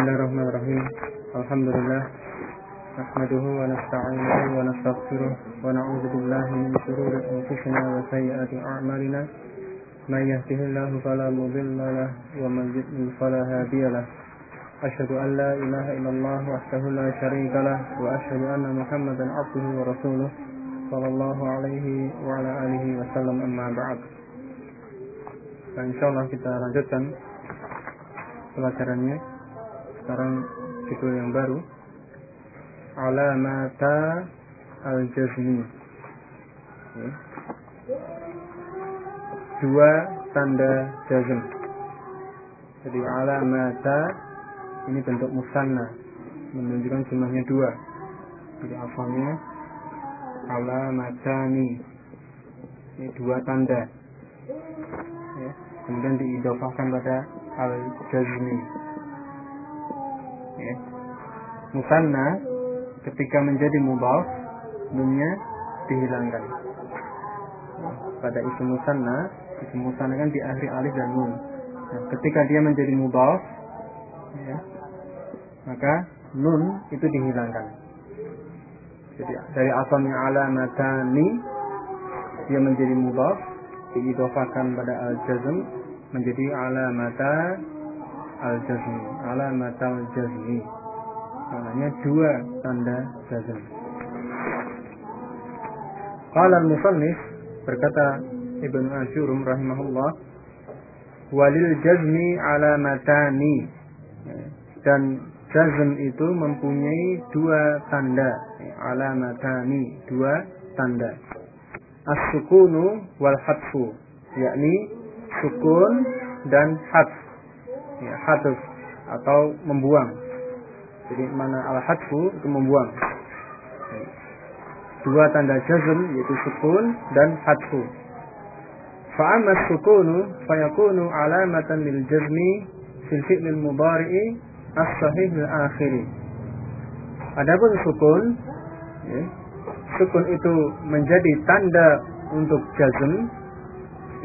Bismillahirrahmanirrahim. Alhamdulillah. نحمده ونستعينه ونستغفره ونعوذ بالله من شرور أنفسنا وسيئات أعمالنا من يهده الله فلا مضل له ومن يضلل فلا هادي له أشهد أن لا إله إلا الله وحده لا شريك له وأشهد أن محمدا عبده ورسوله صلى الله عليه وعلى آله وسلم أما بعد Dan insya Allah kita lanjutkan pelajarannya sekarang judul yang baru. Alamata al-jazmi. Dua tanda jazm. Jadi alamata ini bentuk musanna. Menunjukkan jumlahnya dua. Jadi asalnya alamatani. Ini dua tanda. Kemudian diidofahkan pada al-jazmi ya. musanna ketika menjadi mudhaf nunnya dihilangkan. Pada isim musanna isim musanna kan diakhiri alif dan nun. Nah, ketika dia menjadi mudhaf ya, maka nun itu dihilangkan. Jadi dari asalnya alamatani dia menjadi mudhaf diidofakan pada al-jazm menjadi alamata al-jazmi alamata al-jazmi maknanya dua tanda jazm. Qala al-musannif berkata Ibnu Asyurum rahimahullah walil jazmi alamatani. Dan jazm itu mempunyai dua tanda. Alamatani dua tanda. As-sukunu wal hadfu yakni sukun dan hadf ya, hadf atau membuang jadi mana al-hadfu itu membuang. Dua tanda jazm yaitu sukun dan hadfu. Fa'amma sukunu fayakunu alamatan lil jazmi fil fi'lil mudhari'i as-sahih al-akhiri. Adapun sukun ya, sukun itu menjadi tanda untuk jazm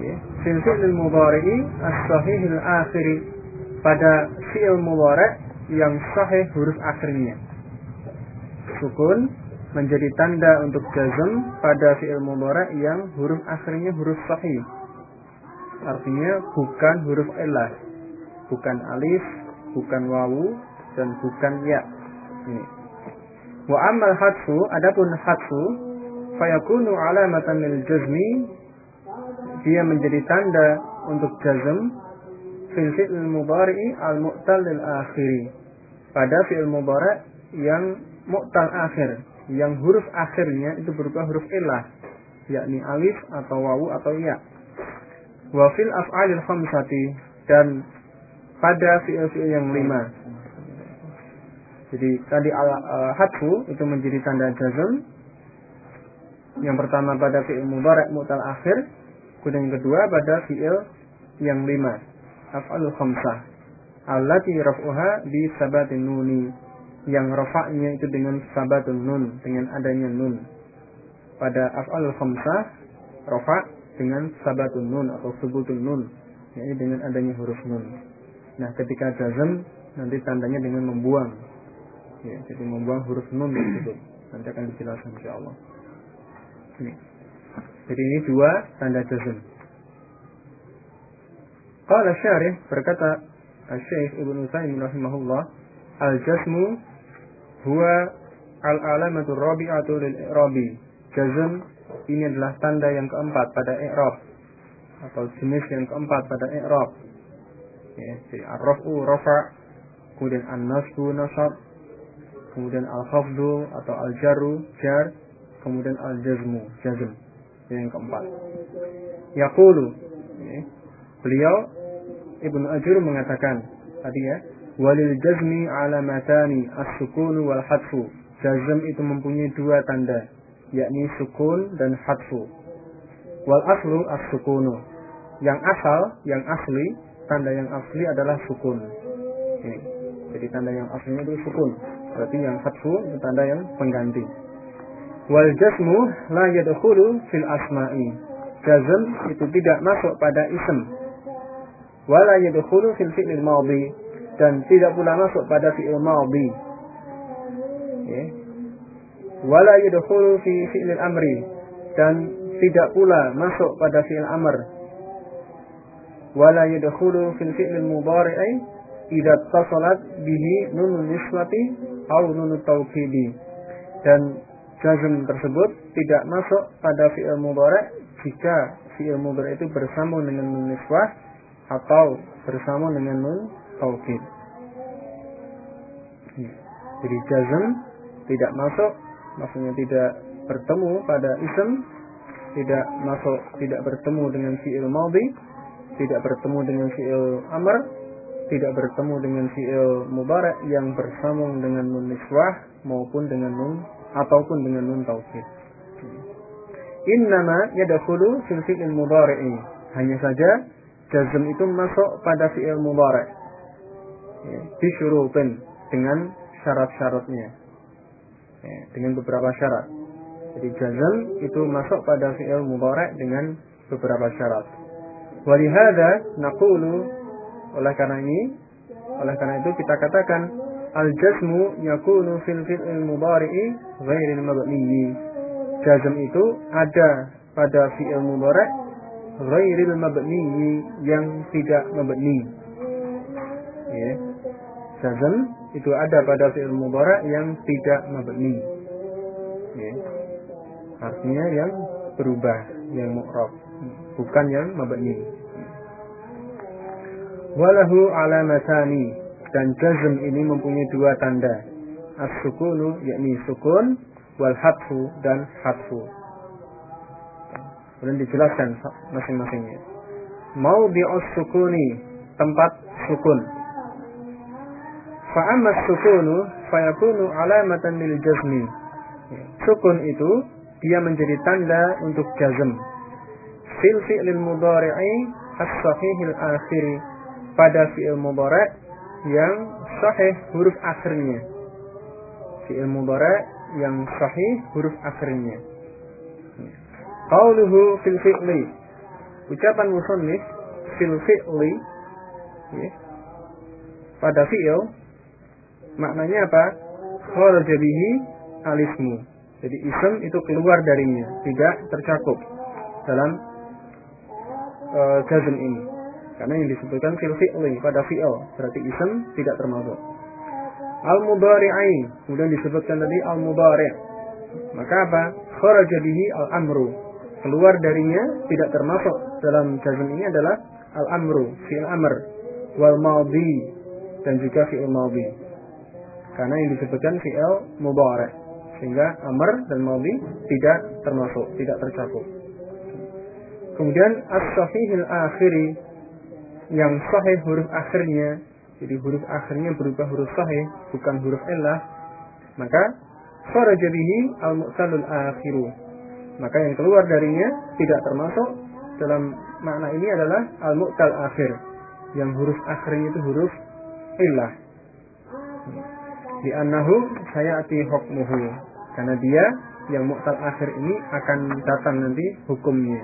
ya, fil fi'lil mudhari'i as-sahih al-akhiri pada fi'il mudhari' yang sahih huruf akhirnya. Sukun menjadi tanda untuk jazm pada fi'il mudhari yang huruf akhirnya huruf sahih. Artinya bukan huruf ilah, bukan alif, bukan wawu dan bukan ya. Ini. Wa amal hadfu, adapun hadfu fayakunu alamatan lil jazmi dia menjadi tanda untuk jazm fil fi'il al mu'tal lil akhiri. Pada fi'il mudhari' yang mu'tal akhir, yang huruf akhirnya itu berupa huruf ilah, yakni alif atau wawu atau ya. Wa fil af'alil khamsati dan pada fi'il-fi'il yang lima. Jadi tadi al uh, hadfu itu menjadi tanda jazm. Yang pertama pada fi'il mudhari' mu'tal akhir, kemudian kedua pada fi'il yang lima af'alul khamsah. Allati raf'uha bi sabatin nuni. Yang rafa'nya itu dengan sabatun nun dengan adanya nun. Pada af'alul khamsah rafa' dengan sabatun nun atau subutun nun yaitu dengan adanya huruf nun. Nah ketika jazm nanti tandanya dengan membuang. Ya, jadi membuang huruf nun tersebut. Nanti akan dijelaskan insyaallah ini. Jadi ini dua tanda jazm Qala syarih berkata Syekh Ibnu Utsaimin rahimahullah al-jazmu huwa al-alamatu rabi'atu lil i'rabi. Jazm ini adalah tanda yang keempat pada i'rab atau jenis yang keempat pada i'rab. Ya, jadi ar-raf'u rafa, kemudian an-nasbu nasab, kemudian al-khafdu atau al-jarru jar, kemudian al-jazmu jazm. Yang keempat. Yaqulu ya, beliau Ibnu Ajur mengatakan tadi ya, walil jazmi alamatani as-sukun wal hadfu. Jazm itu mempunyai dua tanda, yakni sukun dan hadfu. Wal aslu as-sukunu. Yang asal, yang asli, tanda yang asli adalah sukun. Ini. Jadi tanda yang aslinya itu sukun. Berarti yang hadfu itu tanda yang pengganti. Wal jazmu la yadkhulu fil asma'i. Jazm itu tidak masuk pada ism wala yadkhulu fil fi'lil madhi dan tidak pula masuk pada fi'il madhi. Ya. Wala yadkhulu fi fi'il amri dan tidak pula masuk pada fi'il amr. Wala yadkhulu fil fi'il mudhari'i idza tasalat bihi nunun niswati atau nunut tawkidi. Dan jazm tersebut tidak masuk pada fi'il mudhari' jika fi'il mudhari' itu bersambung dengan nun niswah atau bersambung dengan nun taukid. Jadi jazm tidak masuk, maksudnya tidak bertemu pada ism, tidak masuk, tidak bertemu dengan fi'il madhi, tidak bertemu dengan fi'il amr, tidak bertemu dengan fi'il mubarak yang bersambung dengan nun niswah maupun dengan nun ataupun dengan nun taukid. Innama yadkhulu fil fi'il mudhari'i. Hanya saja jazm itu masuk pada fi'il mudhari' ya, bisyurutin dengan syarat-syaratnya. Ya, dengan beberapa syarat. Jadi jazm itu masuk pada fi'il mudhari' dengan beberapa syarat. Walihada naqulu oleh karena ini oleh karena itu kita katakan al jazmu yakunu fil fi'il mudhari'i ghairil mabniyi. Jazm itu ada pada fi'il mudhari' ghairil mabni yang tidak mabni. Ya. Jazm itu ada pada fi'il mudhari yang tidak mabni. Ya. Artinya yang berubah, yang mu'rab, bukan yang mabni. Walahu alamatani dan jazm ini mempunyai dua tanda. As-sukunu yakni sukun wal hatfu dan hatfu. Kemudian dijelaskan masing-masingnya. Mau bi'us sukuni, tempat sukun. Fa'amma sukunu fayakunu alamatan lil jazmi. Sukun itu dia menjadi tanda untuk jazm. Fil fi'lil mudhari'i as-sahihil akhiri pada fi'il mudhari' yang sahih huruf akhirnya. Fi'il mudhari' yang sahih huruf akhirnya. Qauluhu fil fi'li. Ucapan musannif fil fi'li ya. pada fi'il maknanya apa? Kharaja bihi alismu. Jadi ism itu keluar darinya, tidak tercakup dalam uh, ini. Karena yang disebutkan fil fi'li pada fi'il berarti ism tidak termasuk. Al mudhari'ain kemudian disebutkan tadi al mudhari'. Maka apa? Kharaja bihi al amru keluar darinya tidak termasuk dalam jazm ini adalah al-amru, fi'il amr, wal madhi dan juga fi'il madhi. Karena yang disebutkan fi'il mudhari. Sehingga amr dan madhi tidak termasuk, tidak tercakup. Kemudian as-sahihil akhiri yang sahih huruf akhirnya jadi huruf akhirnya berubah huruf sahih bukan huruf illah maka kharaja bihi al-mu'talul akhiru maka yang keluar darinya tidak termasuk dalam makna ini adalah al-mu'tal akhir. Yang huruf akhirnya itu huruf illah. Di annahu sayati hukmuhu. Karena dia yang mu'tal akhir ini akan datang nanti hukumnya.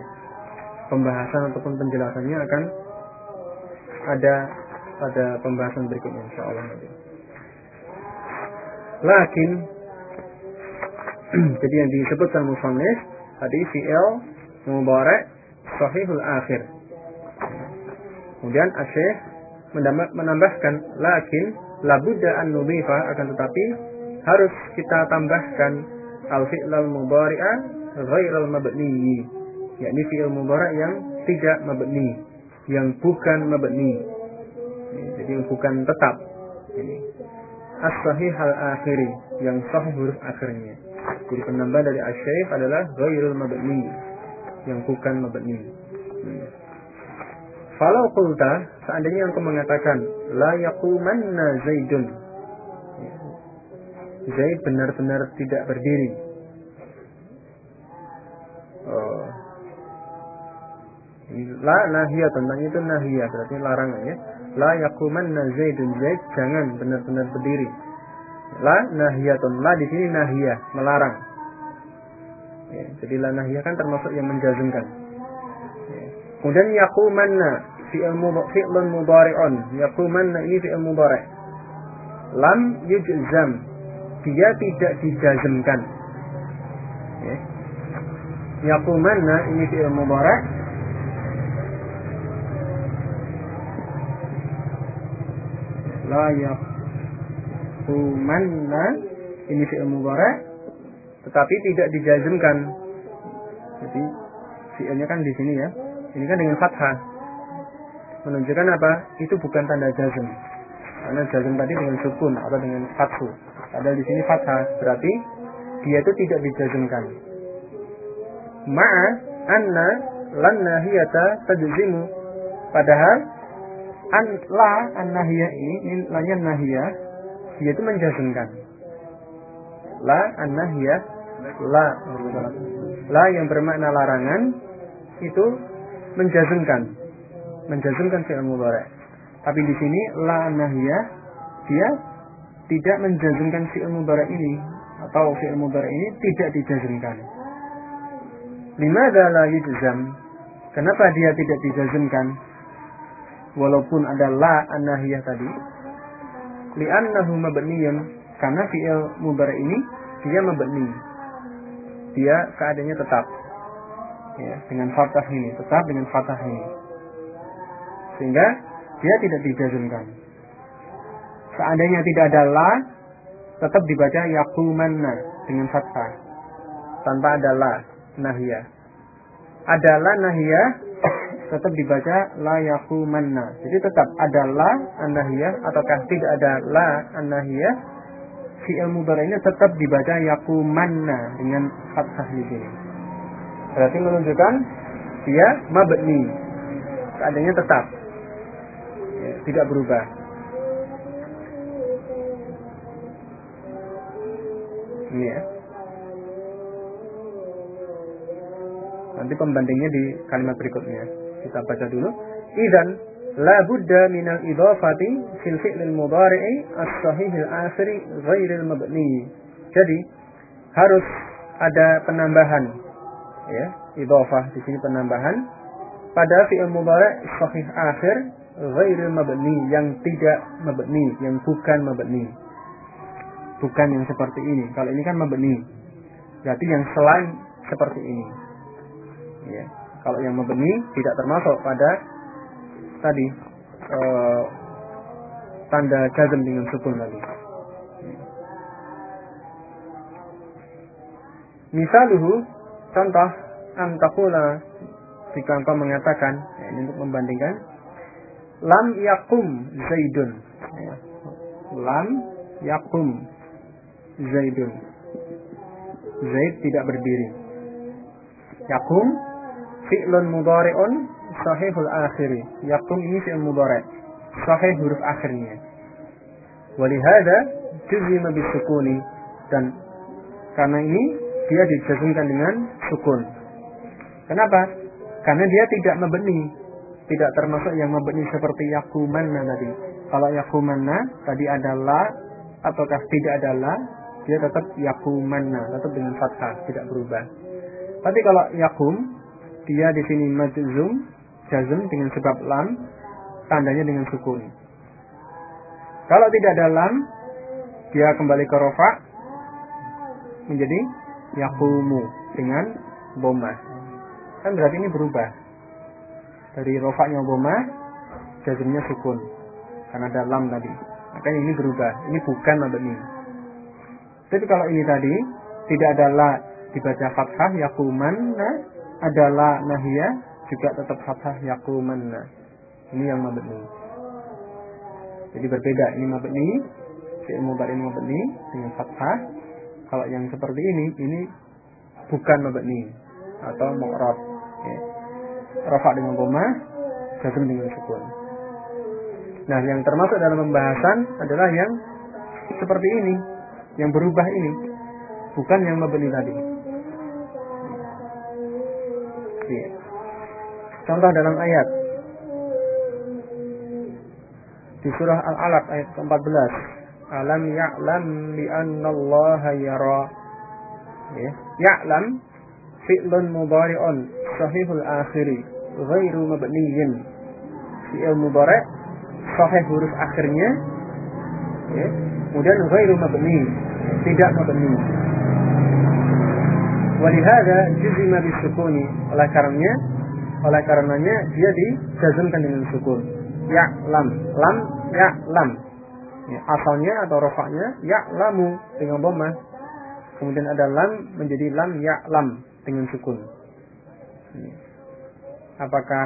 Pembahasan ataupun penjelasannya akan ada pada pembahasan berikutnya insyaallah nanti. Lakin jadi yang disebutkan musannif tadi fi'il mubarak sahihul akhir. Kemudian asyik menambahkan lakin labudda an nudhifa akan tetapi harus kita tambahkan al fi'lal mudhari'a ghairal mabni yakni fi'il mudhari' yang tidak mabni yang bukan mabni. Jadi bukan tetap. Ini. As-sahih al akhiri yang sahih huruf akhirnya jadi penambahan dari asyaif adalah ghairul mabni yang bukan mabni. Hmm. Falau qulta seandainya engkau mengatakan la yaqumanna Zaidun. Zaid benar-benar tidak berdiri. Oh. La nahiyah tentang itu nahiyah berarti larangan ya. La yaqumanna Zaidun Zaid jangan benar-benar berdiri La nahiyatun. La di sini nahiyah, melarang. Ya, jadi la nahiyah kan termasuk yang menjazmkan. Ya. Kemudian yaqumanna. fi'il fi'lun mudhari'un yaqumanna ini fi'il mudhari' lam yujzam dia tidak dijazmkan ya yaqumanna ini fi'il mudhari' la yaqumanna ini fi'il mudhari' tetapi tidak dijazmkan jadi fi'ilnya kan di sini ya ini kan dengan fathah menunjukkan apa? Itu bukan tanda jazm. Karena jazm tadi dengan sukun atau dengan fathu. Padahal di sini fathah, berarti dia itu tidak dijazmkan. Ma'a anna lan nahiyata tajzimu. Padahal an la an nahiyah ini, lanya nahiyah, dia itu menjazmkan. La an nahiyah la la yang bermakna larangan itu menjazmkan menjazmkan fi'il mudhari'. Tapi di sini la nahiyah dia tidak menjazmkan fi'il mudhari' ini atau fi'il mudhari' ini tidak dijazmkan. Limadza la yujzam? Kenapa dia tidak dijazmkan? Walaupun ada la an-nahiyah tadi. Li'annahu mabniyun karena fi'il mudhari' ini dia mabni. Dia keadaannya tetap. Ya, dengan fathah ini, tetap dengan fathah ini. Sehingga dia tidak dijazmkan. Seandainya tidak ada la, tetap dibaca yakumanna dengan fathah. Tanpa ada la, nahiyah. Ada la nahiyah, tetap dibaca la yakumanna. Jadi tetap ada la an-nahiyah ataukah tidak ada la an-nahiyah, fi'il mudhari ini tetap dibaca yakumanna dengan fathah di sini. Berarti menunjukkan dia mabni. Keadaannya tetap tidak berubah. Ini ya. Nanti pembandingnya di kalimat berikutnya. Kita baca dulu. Idan la budda min al idhafati fil fi'l al mudhari'i as-sahih al akhiri ghair al mabni. Jadi harus ada penambahan ya, idhafah di sini penambahan. Pada fi'il mudhari' sahih akhir ghairil mabni yang tidak mabni yang bukan mabni. Bukan yang seperti ini. Kalau ini kan mabni. Berarti yang selain seperti ini. Ya kalau yang mabni tidak termasuk pada tadi uh, tanda jazm dengan sukun tadi. Misaluhu contoh antakula jika engkau mengatakan ya, ini untuk membandingkan lam yakum zaidun. Ya. lam yakum zaidun. Zaid tidak berdiri. Yakum fi'lun mudhari'un sahihul akhiri. Yakum ini fi'l mudhari' sahih huruf akhirnya. Walihada juzima bisukuni dan karena ini dia dijazmkan dengan sukun. Kenapa? Karena dia tidak membeni. Tidak termasuk yang membeni seperti yakumanna tadi. Kalau yakumanna tadi adalah ataukah tidak adalah dia tetap yakumanna, tetap dengan fathah, tidak berubah. Tapi kalau yakum dia di sini majzum, jazm dengan sebab lam, tandanya dengan sukun. Kalau tidak ada lam, dia kembali ke rofa menjadi yakumu dengan bomah. Kan berarti ini berubah. Dari rofaknya Obama jazmnya sukun. Karena ada lam tadi. Makanya ini berubah. Ini bukan mabni. Tapi kalau ini tadi tidak ada la dibaca fathah yakumanna ada la nahia juga tetap fathah yakumanna ini yang mabni. Jadi berbeda ini mabni fi'il ini mabni dengan fathah. Kalau yang seperti ini ini bukan mabni atau mu'rab. Ya. Rafa dengan koma, jazm dengan sukun. Nah, yang termasuk dalam pembahasan adalah yang seperti ini, yang berubah ini, bukan yang mabni tadi. Iya. Contoh dalam ayat di surah Al-Alaq ayat ke-14. Alam ya'lam bi anna Allah yara. Ya, ya'lam fi'lun mudhari'un sahihul akhiri ghairu mabniyin fi'il mudhari sahih huruf akhirnya ya, kemudian ghairu mabni tidak mabni walihada juzima bisukuni oleh karenanya oleh karenanya dia dijazmkan dengan sukun ya lam lam ya lam ya, asalnya atau rofaknya ya lamu dengan bomah kemudian ada lam menjadi lam ya lam dengan sukun apakah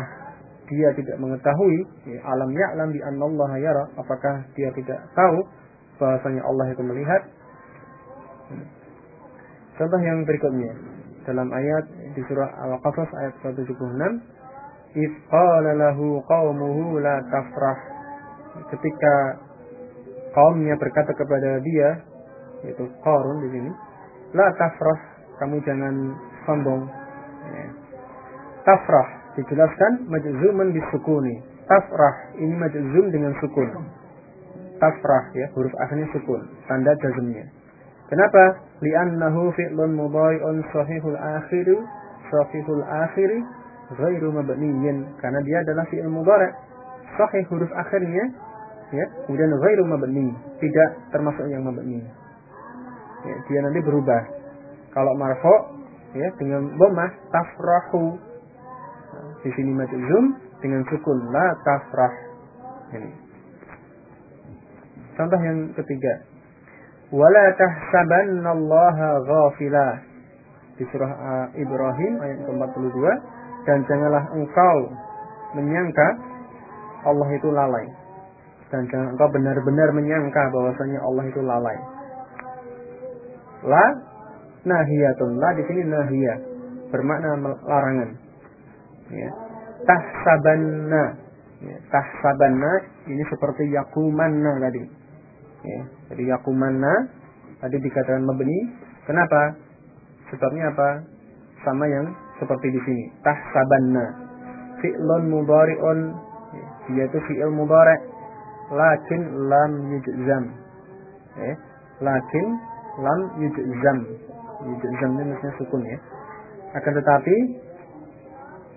dia tidak mengetahui? Ya, alam ya'lam bi Allah yara apakah dia tidak tahu? Bahwasanya Allah itu melihat contoh yang berikutnya dalam ayat di surah Al-Qasas ayat 176 If qala lahu qaumuhu la tafrah ketika kaumnya berkata kepada dia yaitu Qarun di sini la tafrah kamu jangan sombong ya. tafrah dijelaskan majzuman bisukuni. Tafrah ini majzum dengan sukun. Tafrah ya, huruf akhirnya sukun, tanda jazmnya. Kenapa? Li'annahu fi'lun mudhari'un sahihul akhiru sahihul akhiri ghairu mabniyin karena dia adalah fi'il mudhari' sahih huruf akhirnya ya kemudian ghairu mabni tidak termasuk yang mabni ya, dia nanti berubah kalau marfu ya dengan dhammah tafrahu di sini majzum dengan sukun la tafrah. Ini. Contoh yang ketiga. Wala tahsabannallaha ghafila. Di surah uh, Ibrahim ayat ke-42 dan janganlah engkau menyangka Allah itu lalai. Dan jangan engkau benar-benar menyangka bahwasanya Allah itu lalai. La nahiyatun. La di sini nahiyah bermakna larangan ya. tahsabanna ya. tahsabanna ini seperti yakumanna tadi ya. Jadi yakumanna tadi dikatakan mabni. Kenapa? Sebabnya apa? Sama yang seperti di sini. Tahsabanna. Fi'lun mudhari'un. Dia itu fi'il mudhari' lakin lam yujzam. Ya. lakin lam yujzam. Yujzam ini maksudnya sukun ya. Akan tetapi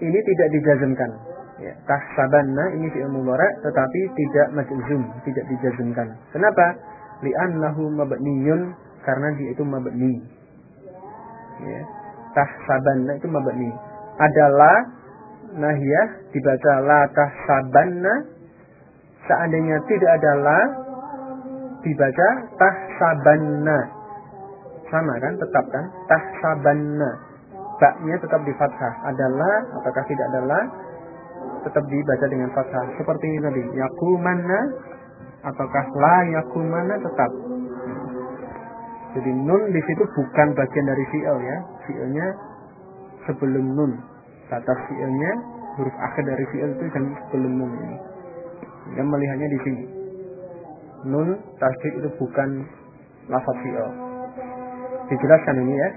ini tidak dijazmkan. Ya, tahsabanna ini fi'il mudhari' tetapi tidak majzum, tidak dijazmkan. Kenapa? Li'annahu mabniyun karena dia itu mabni. Ya. Tahsabanna itu mabni. Adalah nahiyah dibaca la tahsabanna seandainya tidak ada la dibaca tahsabanna. Sama kan? Tetap kan? Tahsabanna baknya tetap di fathah. Adalah apakah tidak adalah tetap dibaca dengan fathah. Seperti ini tadi. Yakumana ataukah la yakumana tetap. Jadi nun di situ bukan bagian dari fi'il ya. Fi'ilnya sebelum nun. Batas fi'ilnya huruf akhir dari fi'il itu dan sebelum nun ini. Yang melihatnya di sini. Nun tasdid itu bukan lafaz fi'il. Dijelaskan ini ya.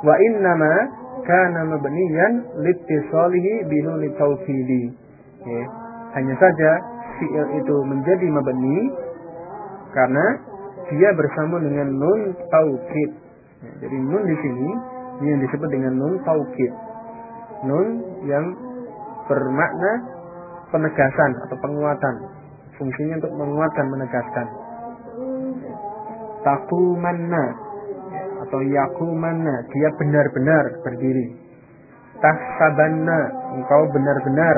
Wa innama kana mabniyan litisalihi binun tawkili. Ya. Hanya saja fi'il itu menjadi mabni karena dia bersama dengan nun taukid. Ya, jadi nun di sini ini yang disebut dengan nun taukid. Nun yang bermakna penegasan atau penguatan. Fungsinya untuk menguatkan, menegaskan. Takumanna atau yakumana dia benar-benar berdiri tahsabanna engkau benar-benar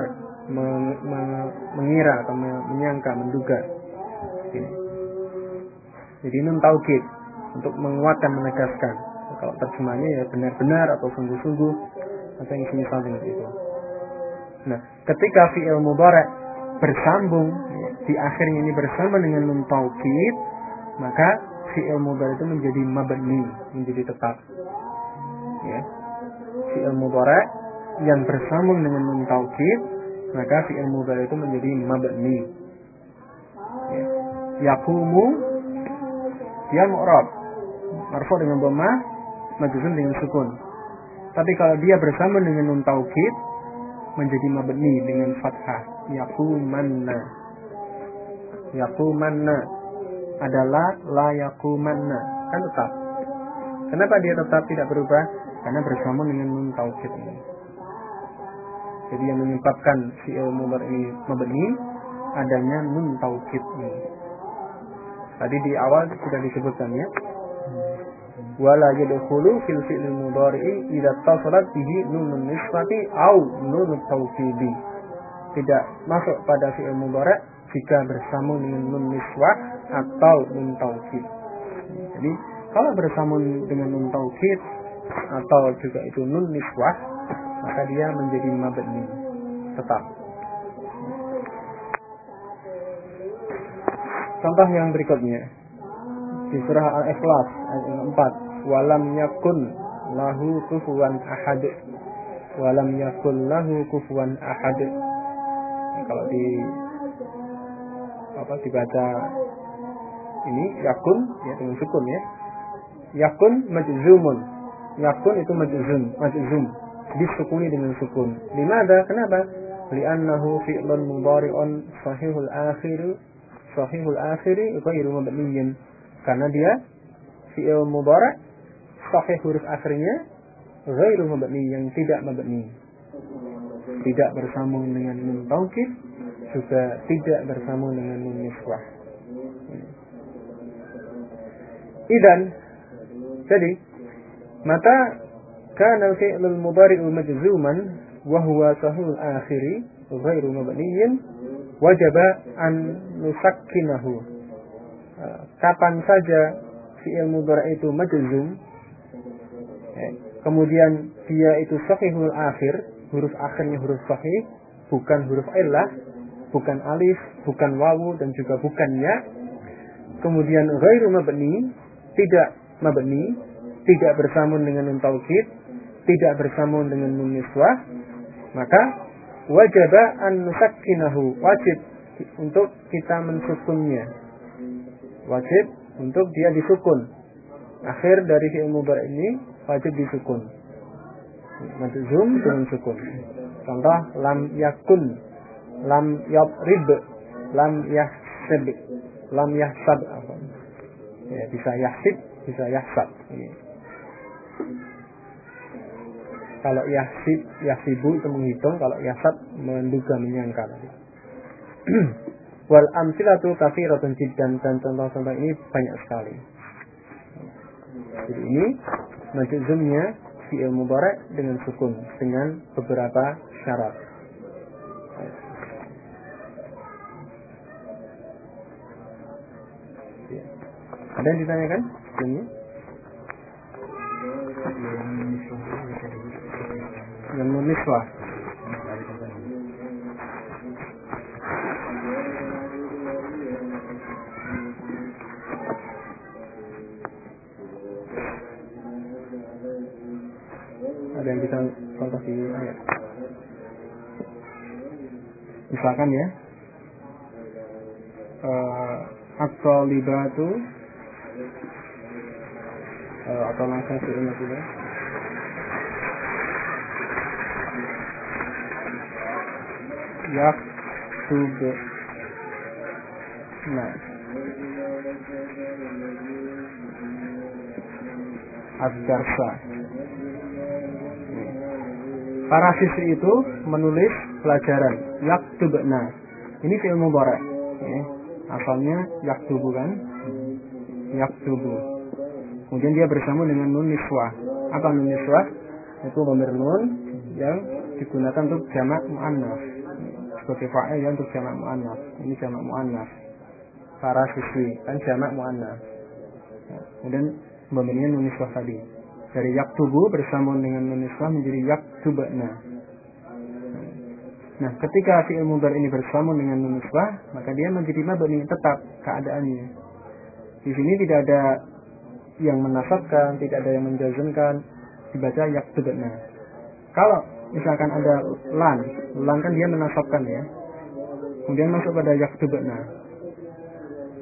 meng, meng, mengira atau menyangka menduga jadi nun untuk menguatkan menegaskan kalau terjemahnya ya benar-benar atau sungguh-sungguh atau yang semisal dengan itu nah ketika fi'il mubarak bersambung di akhirnya ini bersama dengan nun taukid maka fi'il mudhari itu menjadi mabni, menjadi tetap. Ya. Fi'il mudhari yang bersambung dengan nun maka fi'il mudhari itu menjadi mabni. Ya. Yakumu dia mu'rab. Marfu dengan dhamma, majzum dengan sukun. Tapi kalau dia bersama dengan nun taukid menjadi mabni dengan fathah. Yakumanna. Yakumanna adalah layakumanna kan tetap kenapa dia tetap tidak berubah karena bersama dengan nun taukid ini jadi yang menyebabkan si ilmu ini mabni adanya nun taukid ini. Tadi di awal sudah disebutkan ya. Wala yadkhulu fil fi'l mudhari'i idza tasalat bihi nunun nisbati au nun taukidi. Tidak masuk pada fi'il mudhari' jika bersambung dengan nun niswah atau nun taukid. Jadi kalau bersambung dengan nun taukid atau juga itu nun niswah maka dia menjadi mabni tetap. Contoh yang berikutnya di surah Al-Ikhlas ayat 4, walam yakun lahu kufuwan ahad. Walam yakun lahu kufuwan ahad. kalau di apa dibaca ini yakun ya dengan sukun ya. Yakun majzumun. Yakun itu majzum, majzum disukuni dengan sukun. Limada? Kenapa? Li'annahu fi'lun mudhari'un sahihul akhir sahihul akhiri ghairu mabniyin. Karena dia fi'il mudhari' sahih huruf akhirnya ghairu mabni yang tidak mabni. Tidak bersambung dengan nun juga tidak bersambung dengan nun. Idan jadi mata كان الفعل المضارع مجزوما وهو صحيح الآخر غير مبني وجب أن نسكنه kapan saja fi'il mudhari itu majzum kemudian dia itu sahihul akhir huruf akhirnya huruf sahih bukan huruf illah bukan alif bukan wawu dan juga bukan ya kemudian ghairu mabni tidak mabni tidak bersambung dengan nun taukid tidak bersambung dengan nun niswah, maka wajib an nusakkinahu, wajib untuk kita mensukunnya. Wajib untuk dia disukun. Akhir dari fi'il mudhari ini wajib disukun. Majzum dengan sukun. Contoh lam yakun, lam yabrib, lam yahsib, lam yahsab. Ya, bisa yahsib, bisa yahsab. Ya. Kalau yahsib, yahsibu itu menghitung, kalau yasab menduga menyangka. Wal amsilatu kafiratun jiddan dan contoh-contoh ini banyak sekali. Jadi ini majzumnya fi'il mubarak dengan sukun dengan beberapa syarat. Ada yang ditanyakan? Ini? Yang niswah ada yang bisa contoh di ayat misalkan ya. Uh, at-talibatu. Uh, atau langsung sih juga yaktub nah ad-darsa para siswi itu menulis pelajaran. Yaktubna ini fi'il mudhari. Ya. asalnya yaktubu kan? Yaktubu kemudian dia bersama dengan nun niswah apa nun niswah itu nomor nun yang digunakan untuk jamak muannas sebagai fa'il ya untuk jamak muannas. Ini jamak muannas. Para siswi kan jamak muannas. Ya, kemudian memberinya nuniswah tadi. Dari yaktubu bersambung dengan nuniswah menjadi yaktubna. Nah, ketika fi'il mudhari ini bersambung dengan nuniswah, maka dia menjadi mabni tetap keadaannya. Di sini tidak ada yang menasabkan, tidak ada yang menjazmkan, dibaca yaktubna. Kalau misalkan ada lan, lan kan dia menasabkan ya. Kemudian masuk pada yaktubna.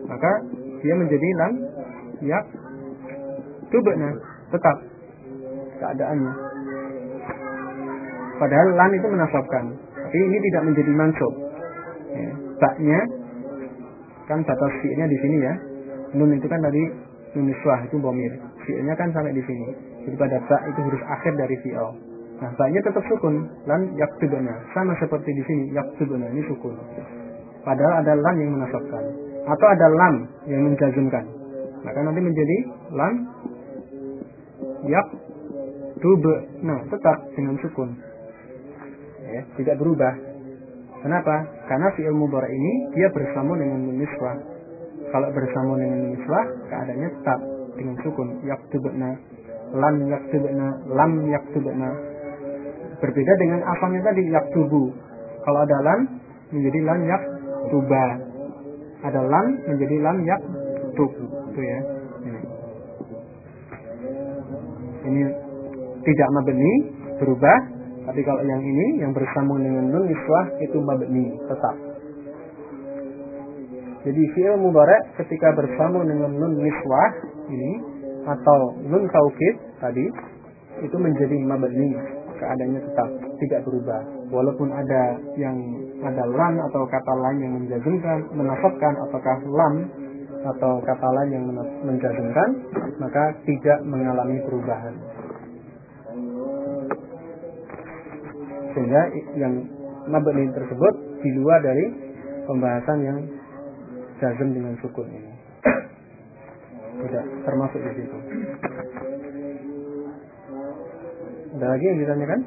Maka dia menjadi lan yak tubna tetap keadaannya. Padahal lan itu menasabkan, tapi ini tidak menjadi mansub. Ya, taknya kan batas fi'nya di sini ya. Nun itu kan tadi nun itu bomir. Fi'nya kan sampai di sini. Jadi pada tak itu huruf akhir dari fi'al. Nah, banyak tetap sukun lan yaktubuna. Sama seperti di sini yaktubuna ini sukun. padahal ada lam yang menasabkan. Atau ada lam yang menjazmkan. Maka nanti menjadi lam yak tube nah tetap dengan sukun. Ya tidak berubah. Kenapa? Karena fi'il mudhari ini dia bersama dengan miswah kalau bersama dengan miswah keadaannya tetap dengan sukun. Yaktubna lam yaktubna lam yaktubna berbeda dengan asalnya tadi yaktubu. Kalau ada lam menjadi lam yaktuba. Ada lam menjadi lam yaktub itu ya. Ini, tidak mabni berubah. Tapi kalau yang ini yang bersambung dengan nun niswah itu mabni tetap. Jadi fi'il mudhari ketika bersambung dengan nun niswah ini atau nun taukid tadi itu menjadi mabni keadaannya tetap tidak berubah. Walaupun ada yang ada lam atau kata lain yang menjazmkan menasabkan ataukah lam atau kata lain yang menjazmkan maka tidak mengalami perubahan. Sehingga yang mabni tersebut di luar dari pembahasan yang jazm dengan sukun ini. Tidak termasuk di situ ada lagi yang ditanyakan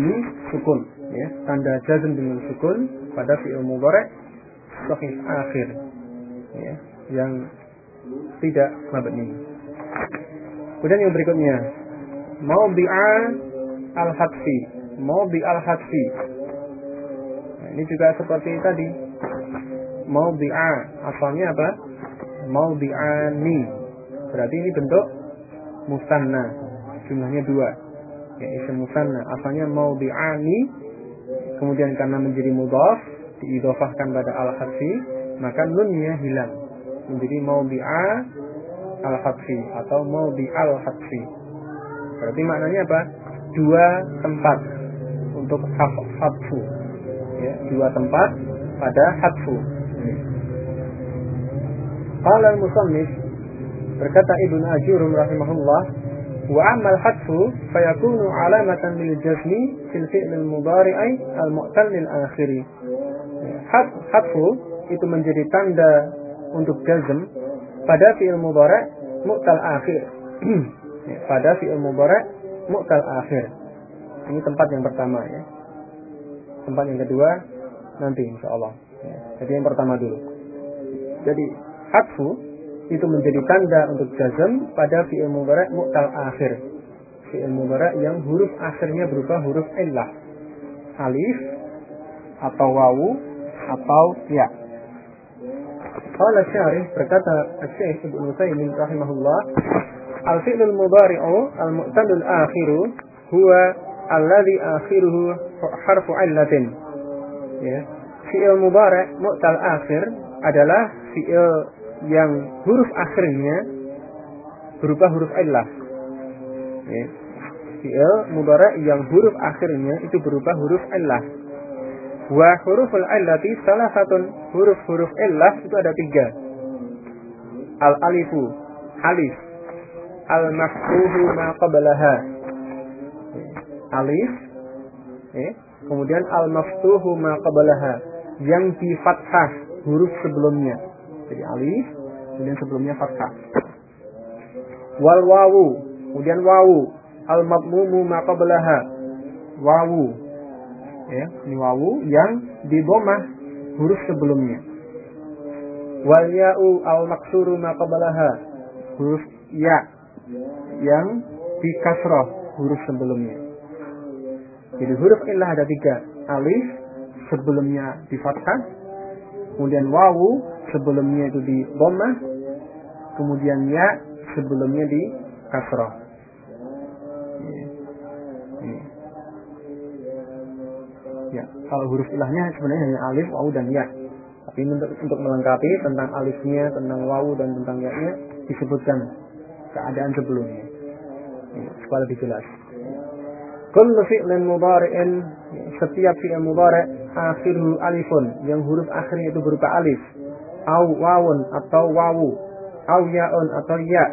ini sukun ya tanda jazm dengan sukun pada fi'il mudhari sahih akhir ya yang tidak mabni. Kemudian yang berikutnya, mau bi'a al-hadfi, mau al-hadfi. Nah, ini juga seperti tadi. Mau bi'a, asalnya apa? Mau bi'ani. Berarti ini bentuk musanna. Jumlahnya dua. Ya, isim musanna. Asalnya mau bi'ani. Kemudian karena menjadi mudhaf, diidofahkan pada al-hadfi, maka nunnya hilang menjadi maudi'a al-hadfi atau maudi al-hadfi. Berarti maknanya apa? Dua tempat untuk hadfu. Ya, dua tempat pada hadfu. Qala al-musannif berkata Ibnu Ajurum rahimahullah wa amal hadfu fayakunu alamatan lil jazmi fil fi'l al-mudhari'i al-mu'tal lil akhiri. Hadfu itu menjadi tanda untuk jazm pada fi'il mudhari' mu'tal akhir. ya, pada fi'il mudhari' mu'tal akhir. Ini tempat yang pertama ya. Tempat yang kedua nanti insya Allah. Ya. Jadi yang pertama dulu. Jadi hatfu itu menjadi tanda untuk jazm pada fi'il mudhari' mu'tal akhir. Fi'il mudhari' yang huruf akhirnya berupa huruf illah. Alif atau wawu atau ya. Qala syarih berkata Syekh Ibnu Utsaimin rahimahullah Al-fi'l al-mudhari'u al-mu'tal al-akhiru huwa alladhi akhiruhu harfu illatin. Ya. Fi'il mudhari' mu'tal akhir adalah fi'il yang huruf akhirnya berupa huruf illah. Ya. Fi'il mudhari' yang huruf akhirnya itu berupa huruf illah. Wa huruful illati salah satu huruf-huruf illah itu ada tiga. Al alifu, alif. Al maftuhu ma qablaha. Alif. Eh, kemudian al maftuhu ma qablaha yang di fathah huruf sebelumnya. Jadi alif, kemudian sebelumnya fathah. Wal wawu, kemudian wawu. Al mabmumu ma qablaha. Wawu, ya ini wawu yang di domah huruf sebelumnya wal ya'u al maksuru ma qablaha huruf ya yang di kasroh huruf sebelumnya jadi huruf ilah ada tiga alif sebelumnya di fathah kemudian wawu sebelumnya itu di domah kemudian ya sebelumnya di kasroh Ya, kalau huruf ilahnya sebenarnya hanya alif, wawu dan ya. Tapi untuk, untuk melengkapi tentang alifnya, tentang wawu dan tentang ya-nya disebutkan keadaan sebelumnya. Ya, supaya lebih jelas. Kullu fi'lin mudhari'in setiap fi'il mudhari' akhiru alifun yang huruf akhirnya itu berupa alif, au wawun atau wawu, au ya'un atau ya.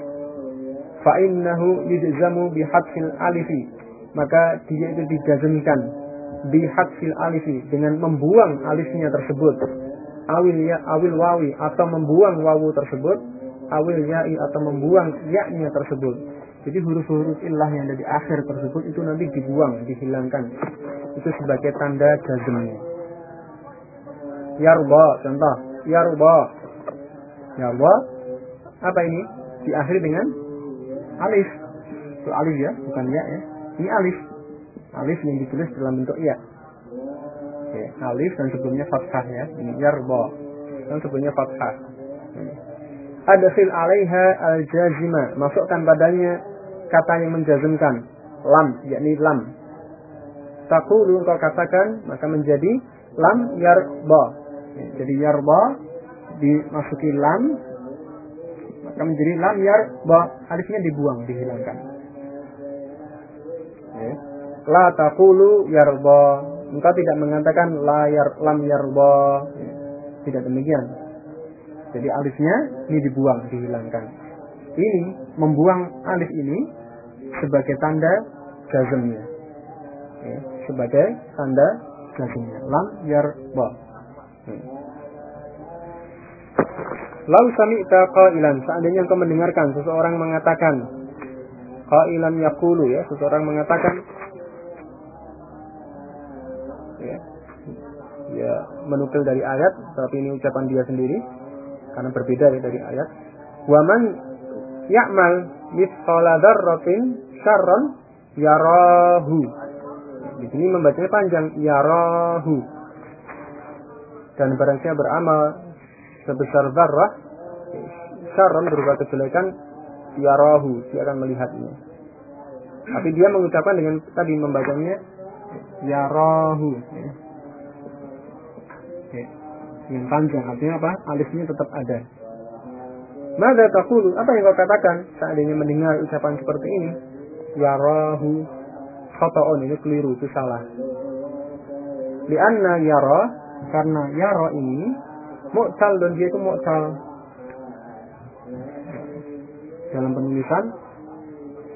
Fa innahu yujzamu bihadfil alifi. Maka dia itu dijazmkan bihadfil alifi dengan membuang alifnya tersebut. Awil ya awil wawi atau membuang wawu tersebut. Awil ya'i atau membuang ya-nya tersebut. Jadi huruf-huruf illah yang ada di akhir tersebut itu nanti dibuang dihilangkan. Itu sebagai tanda jazmnya. Yarba contoh yarba yarba apa ini? Diakhiri dengan alif. Itu alif ya bukan ya ya. Ini alif. Alif yang ditulis dalam bentuk ya. Oke, alif dan sebelumnya fathah ya. Ini yarba dan sebelumnya fathah. Adkhil alaiha al-jazima. Masukkan padanya kata yang menjazmkan. Lam yakni lam. Takulu kau katakan maka menjadi lam yarba jadi yarba dimasuki lam. Maka menjadi lam yarba. Alifnya dibuang dihilangkan. Ya. la takulu yarba. Engkau tidak mengatakan la yar lam yarba. Ya. tidak demikian. Jadi alifnya ini dibuang dihilangkan. Ini membuang alif ini sebagai tanda jazmnya ya. sebagai tanda jazmnya lam yarba. ya. Lau sami'ta qailan, seandainya engkau mendengarkan seseorang mengatakan qailan yaqulu ya, seseorang mengatakan ya. Ya, menukil dari ayat, tapi ini ucapan dia sendiri karena berbeda ya dari ayat. Wa man ya'mal mithqala dzarratin syarran yarahu. Di sini membacanya panjang yarahu. Dan barang siapa beramal sebesar zarrah syarran berupa kejelekan yarahu, dia akan melihatnya. Tapi dia mengucapkan dengan tadi membacanya yarahu. Ya. Yang panjang artinya apa? Alifnya tetap ada. Mada takulu? Apa yang kau katakan seandainya mendengar ucapan seperti ini? Yarahu khata'un ini keliru, itu salah. Lianna yara karena yara ini mu'tal dan dia itu mu'tal. Dalam penulisan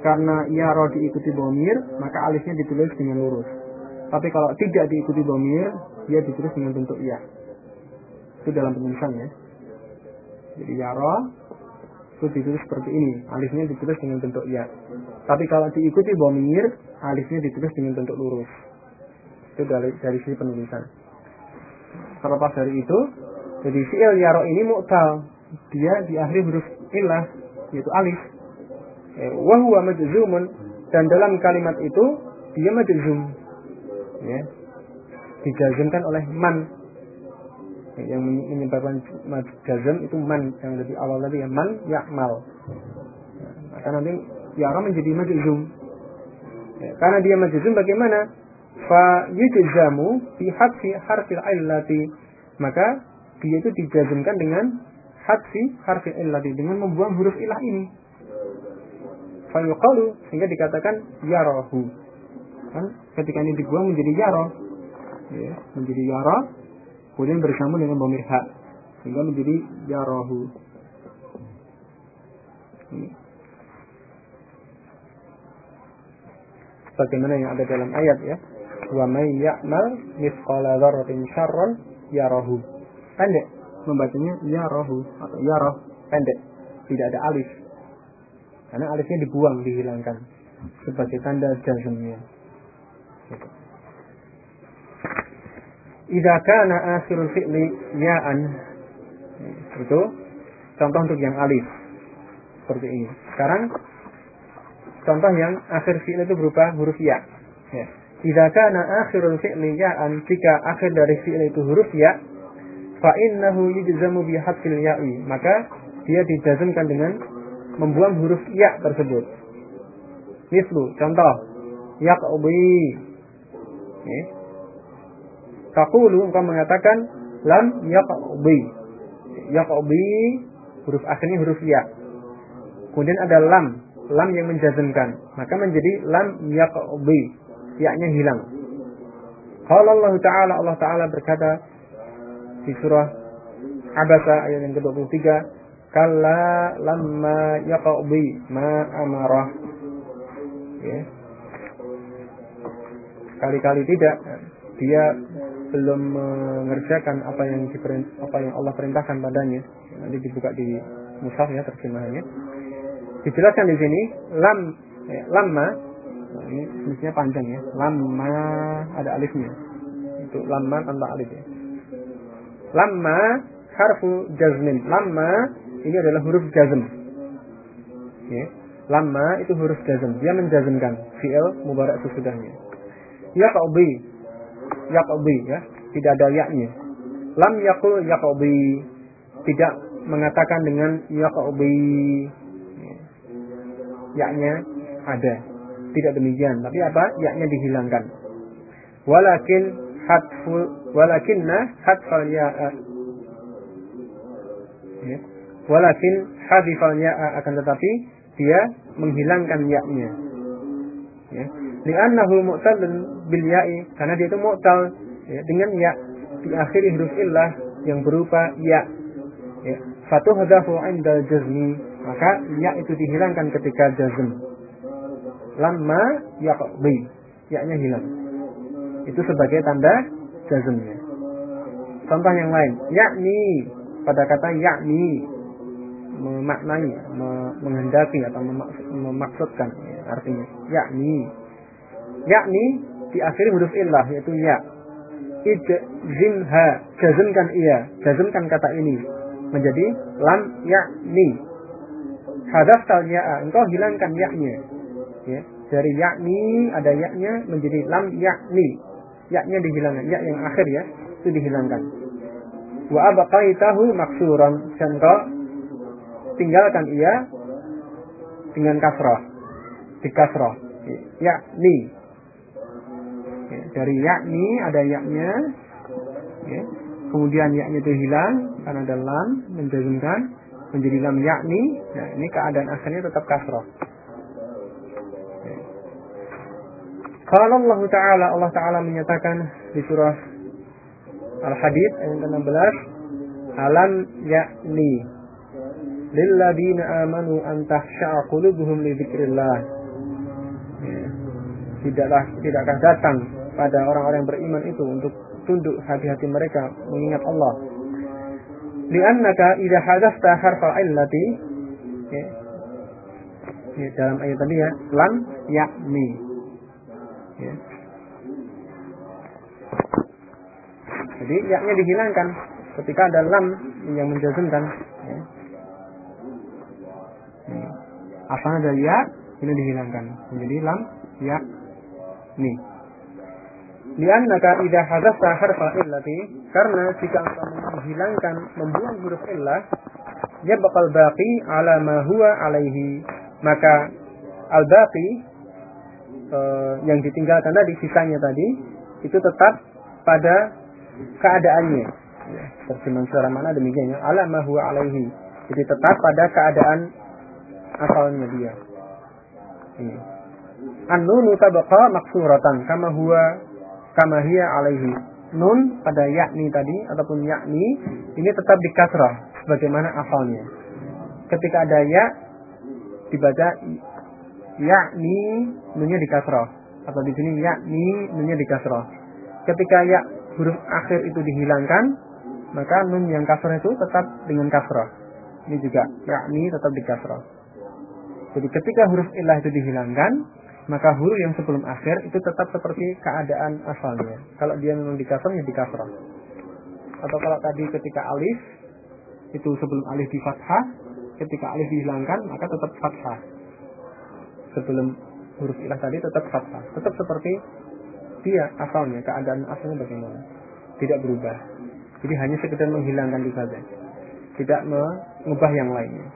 karena yara diikuti bomir maka alifnya ditulis dengan lurus. Tapi kalau tidak diikuti bomir dia ditulis dengan bentuk iya itu dalam penulisan ya. Jadi yara itu ditulis seperti ini alifnya ditulis dengan bentuk iya tapi kalau diikuti bomir alifnya ditulis dengan bentuk lurus. Itu dari dari sisi penulisan terlepas dari itu jadi fi'il yaro ini mu'tal. Dia diakhiri huruf ilah yaitu alif. Eh, wahwa majzumun. Dan dalam kalimat itu dia majzum. Ya. Dijazmkan oleh man. Yang menyebabkan jazm itu man. Yang lebih awal tadi ya man yakmal nah, maka nanti yara menjadi majzum. Ya, karena dia majzum bagaimana fa yujzamu fi hadfi harfil illati maka dia itu dijazmkan dengan hadfi harfil illati dengan membuang huruf ilah ini. fayuqalu sehingga dikatakan yarahu kan? Ketika ini dibuang menjadi yara ya, menjadi yara kemudian bersama dengan bomir ha sehingga menjadi yarahu ini. Bagaimana yang ada dalam ayat ya wa may ya'mal mithqala dzarratin syarran yarahu pendek membacanya yarahu atau yarah pendek tidak ada alif karena alifnya dibuang dihilangkan sebagai tanda jazmnya gitu. Idza kana akhirul fi'li ya'an itu contoh untuk yang alif seperti ini. Sekarang contoh yang akhir fi'il itu berupa huruf ya. ya. Idza kana akhirul fi'li ya'an jika akhir dari fi'il itu huruf ya fa innahu yujzamu bi hadfil ya'i maka dia dijazmkan dengan membuang huruf ya tersebut. Mislu contoh yaqbi ya. Takulu engkau mengatakan lam yaqbi. Yaqbi huruf akhirnya huruf ya. Kemudian ada lam, lam yang menjazmkan. Maka menjadi lam yaqbi. Ya-nya hilang. Kalau Allah Ta'ala Allah Ta'ala berkata di surah Abasa ayat yang ke-23 kalla lamma yaqbi ma amarah ya. Kali-kali tidak dia belum mengerjakan apa yang apa yang Allah perintahkan padanya. Nanti dibuka di mushaf ya terjemahannya. Dijelaskan di sini lam ya, lamma nah, ini tulisnya panjang ya. Lamma ada alifnya. Itu lamma tanpa alif ya. Lamma harfu jazmin. Lamma ini adalah huruf jazm. Ya. Lamma itu huruf jazm. Dia menjazmkan fi'il mubarak sesudahnya. Ya qadi yaqdi ya, tidak ada yaknya. Lam yaqul yaqdi, tidak mengatakan dengan yaqdi. Yaknya ada. Tidak demikian, tapi apa? Yaknya dihilangkan. Walakin hatful walakinna hatfal. Ya. Walakin hadifal ya'a akan tetapi dia menghilangkan yaknya. Ya li'annahu mu'talun bil ya'i karena dia itu mu'tal ya, dengan ya di akhir huruf illah yang berupa ya ya fatuhdafu 'inda jazmi maka ya itu dihilangkan ketika jazm lamma yaqdi. Ya-nya hilang. Itu sebagai tanda jazmnya. Contoh yang lain. Yakni pada kata yakni memaknai menghendaki atau memaksudkan ya, artinya. Yakni yakni diakhiri huruf illah yaitu ya. Ijzimha jazmkan ia. Jazmkan kata ini menjadi lam yakni hadaf tal ya engkau hilangkan yaknya ya. Dari yakni ada yaknya menjadi lam yakni. Yaknya dihilangkan. Ya yang akhir ya itu dihilangkan. Wa abqaitahu maksuran dan tinggalkan ia dengan kasrah. Di kasrah. Yakni. Ya, dari yakni ada yaknya, ya. kemudian yaknya itu hilang karena ada lam menjazmkan menjadi lam yakni. Nah ini keadaan akhirnya tetap kasroh. Kalau Allah Taala Allah Taala menyatakan di surah Al-Hadid ayat 16 alam yakni lilladzina amanu an tahsya'a qulubuhum li dzikrillah. Ya. Tidaklah tidakkah datang pada orang-orang yang beriman itu untuk tunduk hati-hati mereka mengingat Allah. Li'annaka idza hadasta harfa illati ya, ya, dalam ayat tadi ya, lam yakni. Ya. Jadi yaknya dihilangkan ketika ada lam yang menjazmkan. Ya. Ya. Asalnya ada ya, ini dihilangkan menjadi lam yakni. Liannaka idza hadasta harfa illati karena jika engkau menghilangkan membuang huruf illah ya bakal baqi ala ma huwa alaihi maka al baqi e, yang ditinggalkan tadi sisanya tadi itu tetap pada keadaannya. Ya, terjemahan secara mana? Demikian ya. Ala ma huwa alaihi. Jadi tetap pada keadaan asalnya dia. Ini. An-nunu tabqa maksuratan kama huwa kama hiya alaihi. Nun pada yakni tadi ataupun yakni ini tetap di kasrah sebagaimana asalnya. Ketika ada ya dibaca yakni nunnya di kasrah atau di sini yakni nunnya di kasrah. Ketika ya huruf akhir itu dihilangkan maka nun yang kasrah itu tetap dengan kasrah. Ini juga yakni tetap di kasrah. Jadi ketika huruf ilah itu dihilangkan, maka huruf yang sebelum akhir itu tetap seperti keadaan asalnya. Kalau dia memang di kasrah ya di kasrah. Atau kalau tadi ketika alif itu sebelum alif di fathah, ketika alif dihilangkan maka tetap fathah. Sebelum huruf ilah tadi tetap fathah. Tetap seperti dia asalnya, keadaan asalnya bagaimana. Tidak berubah. Jadi hanya sekedar menghilangkan itu saja. Tidak mengubah yang lainnya.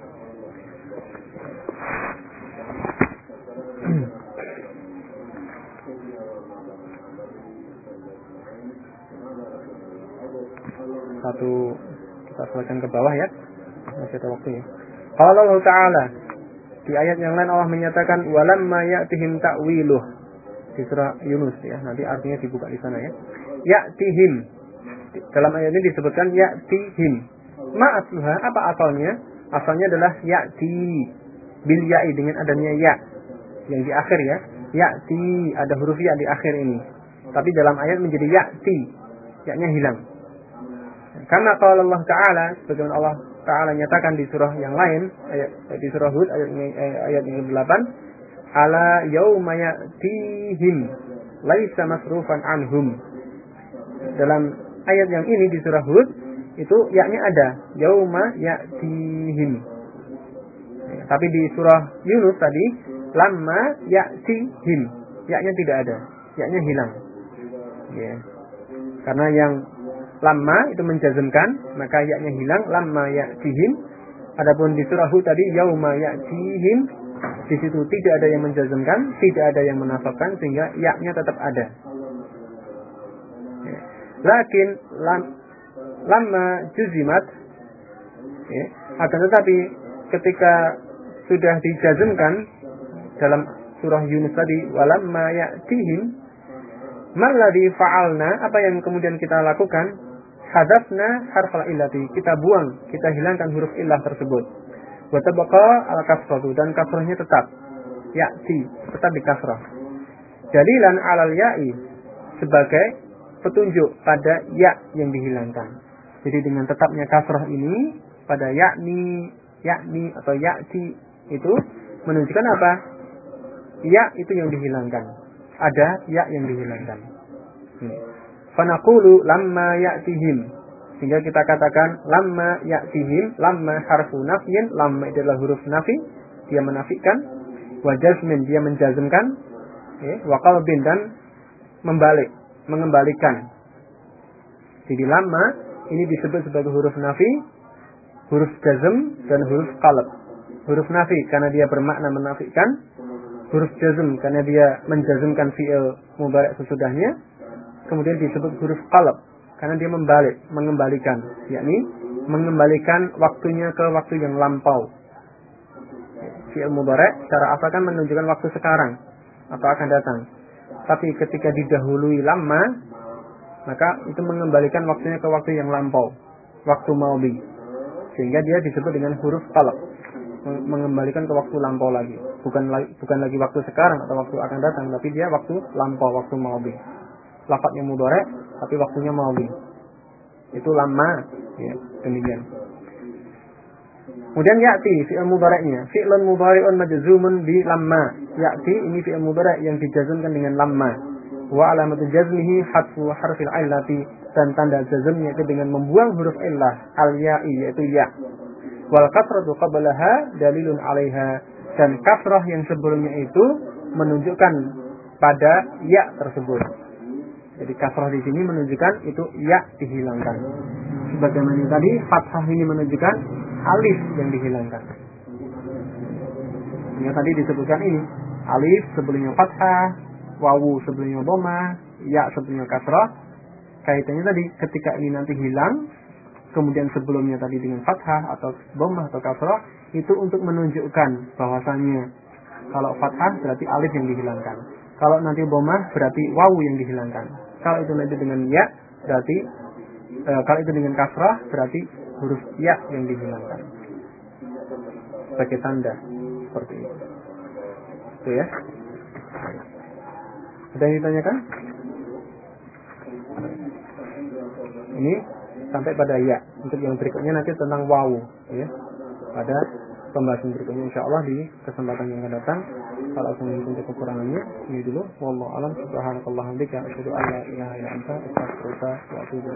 satu kita selesaikan ke bawah ya. Masih ada waktu ya. Kalau Allah Ta'ala di ayat yang lain Allah menyatakan walamma ya'tihim ta'wiluh di surah Yunus ya. Nanti artinya dibuka di sana ya. Ya'tihim. Dalam ayat ini disebutkan ya'tihim. Ma'asluha apa asalnya? Asalnya adalah ya'ti bil ya'i dengan adanya ya yang di akhir ya. Ya'ti ada huruf ya di akhir ini. tapi dalam ayat menjadi ya'ti yaknya hilang karena kalau Allah Taala sebagaimana Allah Taala nyatakan di surah yang lain ayat di surah Hud ayat eh, ayat yang 8 ala yauma ya'tihim laisa masrufan anhum. Dalam ayat yang ini di surah Hud itu yaknya ada yauma ya'tihim. Tapi di surah Yunus tadi lamma ya'tihim. Yaknya tidak ada yaknya hilang. Ya. Karena yang lama itu menjazmkan maka yaknya hilang lama ya'tihim adapun di surah Hud tadi yauma ya'tihim di situ tidak ada yang menjazmkan tidak ada yang menafikan sehingga yaknya tetap ada ya. lakin lam, lama juzimat ya, akan tetapi ketika sudah dijazmkan dalam surah Yunus tadi walamma ya'tihim Malladhi fa'alna, apa yang kemudian kita lakukan? Hadafna harfal illati. Kita buang, kita hilangkan huruf illah tersebut. Wa tabaqa al kasratu dan kasrahnya tetap. Ya'ti, tetap di kasrah. Jadilan alal ya'i sebagai petunjuk pada ya yang dihilangkan. Jadi dengan tetapnya kasrah ini pada yakni, yakni atau ya'ti itu menunjukkan apa? Ya itu yang dihilangkan ada ya yang dihilangkan. Hmm. Fanaqulu lamma ya'tihim. Sehingga kita katakan lamma ya'tihim, lamma harfu nafyin, lamma itu adalah huruf nafi, dia menafikan. Wa jazmin, dia menjazmkan. Ya, wa dan membalik, mengembalikan. Jadi lamma ini disebut sebagai huruf nafi, huruf jazm dan huruf qalb. Huruf nafi karena dia bermakna menafikan, huruf jazm karena dia menjazmkan fi'il mudhari sesudahnya kemudian disebut huruf qalb karena dia membalik mengembalikan yakni mengembalikan waktunya ke waktu yang lampau. Fi'il mudhari secara asal kan menunjukkan waktu sekarang atau akan datang. Tapi ketika didahului lama maka itu mengembalikan waktunya ke waktu yang lampau waktu maudi sehingga dia disebut dengan huruf qalb mengembalikan ke waktu lampau lagi. Bukan lagi bukan lagi waktu sekarang atau waktu akan datang tapi dia waktu lampau waktu maudi lafadznya mudore tapi waktunya maudi itu lama ya demikian. Kemudian ya'ti fi'il mudhari'nya. Fi'lun mudhari'un majzumun bi lamma ya'ti ini fi'il mudhari' yang dijazmkan dengan lamma wa alamatu jazmihi hatfu harfil illati dan tanda jazmnya itu dengan membuang huruf illah al ya'i yaitu ya. Wal kasratu qablaha dalilun 'alaiha. Dan kasroh yang sebelumnya itu menunjukkan pada ya tersebut. Jadi kasroh di sini menunjukkan itu ya dihilangkan. Sebagaimana tadi fathah ini menunjukkan alif yang dihilangkan. Yang tadi disebutkan ini alif sebelumnya fathah, wawu sebelumnya doma, ya sebelumnya kasroh. Kaitannya tadi ketika ini nanti hilang, kemudian sebelumnya tadi dengan fathah atau doma atau kasroh, itu untuk menunjukkan bahwasannya kalau fathah berarti alif yang dihilangkan. Kalau nanti bomah berarti wawu yang dihilangkan. Kalau itu nanti dengan ya berarti e, kalau itu dengan kasrah berarti huruf ya yang dihilangkan. Sebagai tanda seperti itu. Itu ya. Ada yang ditanyakan? Ini sampai pada ya. Untuk yang berikutnya nanti tentang wawu, ya. Pada pembahasan berikutnya insya Allah di kesempatan yang akan datang. Kalau aku mengikuti kekurangannya, ini dulu. Wallahu alam subhanakallah hamdika asyhadu an la ilaha illa anta astaghfiruka wa atubu.